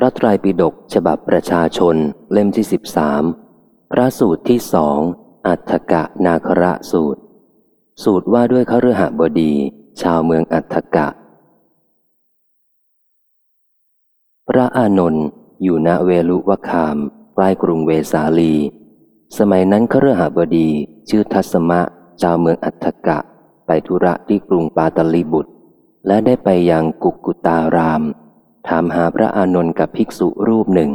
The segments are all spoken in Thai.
พระไตรปิฎกฉบับประชาชนเล่มที่สิบสามพระสูตรที่สองอัฏฐกะนาคระสูตร สูตรว่าด้วยขฤหบดี ชาวเมืองอัฏฐกะ พระอานนท์อยู่ณเวลุวคามใกล้กรุงเวสาลี สมัยนั้นขฤหบดีชื่อทัศมะชาวเมืองอัฏฐกะ ไปธุระที่กรุงปาตลีบุตร และได้ไปยังกุกกุตาราม ถามหาพระอานนท์กับภิกษุรูปหนึ่ง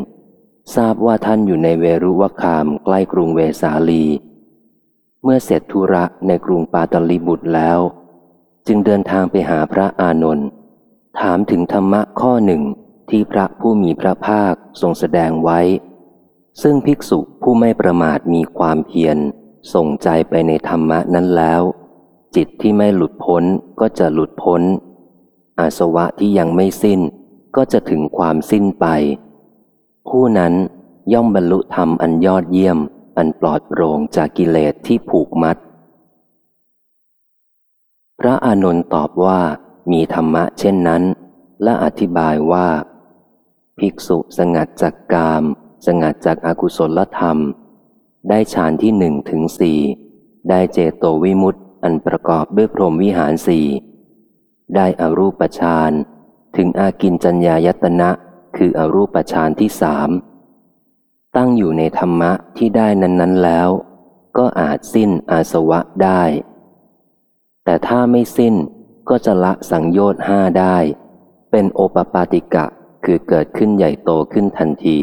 ทราบว่าท่านอยู่ในเวรุวคามใกล้กรุงเวสาลี เมื่อเสร็จธุระในกรุงปาตลีบุตรแล้ว จึงเดินทางไปหาพระอานนท์ถามถึงธรรมะข้อหนึ่งที่พระผู้มีพระภาคทรงแสดงไว้ ซึ่งภิกษุผู้ไม่ประมาทมีความเพียรส่งใจไปในธรรมะนั้นแล้ว จิตที่ไม่หลุดพ้นก็จะหลุดพ้น อาสวะที่ยังไม่สิ้น ก็จะถึงความสิ้นไป ผู้นั้นย่อมบรรลุธรรมอันยอดเยี่ยม อันปลอดโปร่งจากกิเลสที่ผูกมัด พระอานนท์ตอบว่ามีธรรมะเช่นนั้น และอธิบายว่า ภิกษุสงัดจากกาม สงัดจากอากุศลธรรม ได้ฌานที่หนึ่งถึงสี่ได้เจโตวิมุตต์อันประกอบด้วยพรหมวิหารสี่ได้อรูปฌาน ถึงอากินจัญญายตนะ คืออรูปฌานที่สาม ตั้งอยู่ในธรรมะที่ได้นั้นๆแล้ว ก็อาจสิ้นอาสวะได้ แต่ถ้าไม่สิ้นก็จะละสังโยชน์ห้าได้ เป็นโอปปาติกะคือเกิดขึ้นใหญ่โตขึ้นทันที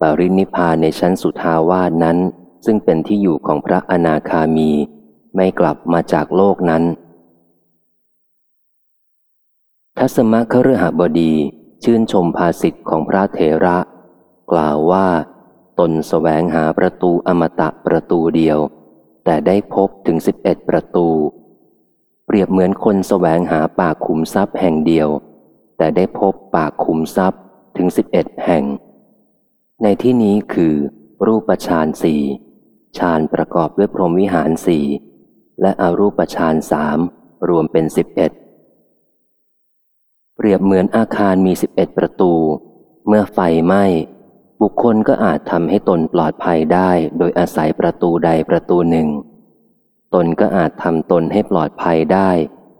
ปรินิพานในชั้นสุทาวาสนั้น ซึ่งเป็นที่อยู่ของพระอนาคามี ไม่กลับมาจากโลกนั้น ทัศมะคฤหบดีชื่นชมภาสิทธิ์ของพระเถระ กล่าวว่า ตนสแสวงหาประตูอมตะประตูเดียว แต่ได้พบถึงสิบเอ็ดประตู เปรียบเหมือนคนสแสวงหาปากขุมทรัพย์แห่งเดียว แต่ได้พบปากขุมทรัพย์ถึงสิบเอ็ดแห่ง ในที่นี้คือ รูปฌานสี่ฌานประกอบด้วยพรหมวิหารสี่และอรูปฌานสามรวมเป็นสิบเอ็ด เปรียบเหมือนอาคารมีสิบเอ็ดประตู เมื่อไฟไหม้บุคคลก็อาจทำให้ตนปลอดภัยได้ โดยอาศัยประตูใดประตูหนึ่ง ตนก็อาจทำตนให้ปลอดภัยได้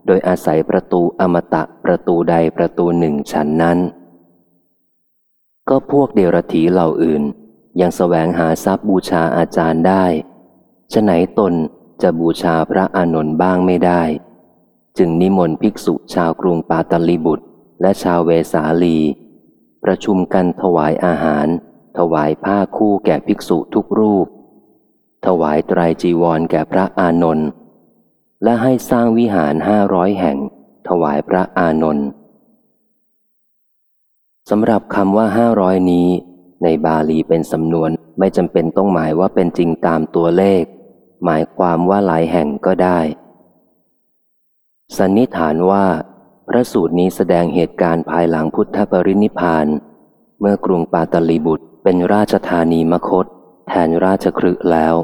โดยอาศัยประตูอมตะประตูใดประตูหนึ่งฉันนั้น ก็พวกเดรถีเหล่าอื่น ยังสแสวงหาทรัพย์บูชาอาจารย์ได้ฉไหนตนจะบูชาพระอานนท์บ้างไม่ได้ จึงนิมนต์ภิกษุชาวกรุงปาตลีบุตร และชาวเวสาลี ประชุมกันถวายอาหาร ถวายผ้าคู่แก่ภิกษุทุกรูป ถวายไตรจีวรแก่พระอานนท์และให้สร้างวิหารห้าร้อยแห่ง ถวายพระอานนท์สำหรับคำว่าห้าร้อยนี้ ในบาลีเป็นสำนวนไม่จำเป็นต้องหมายว่าเป็นจริงตามตัวเลข หมายความว่าหลายแห่งก็ได้ สันนิษฐานว่า พระสูตรนี้แสดงเหตุการณ์ภายหลังพุทธปรินิพาน เมื่อกรุงปาตลีบุตรเป็นราชธานีมคต แทนราชครึแล้ว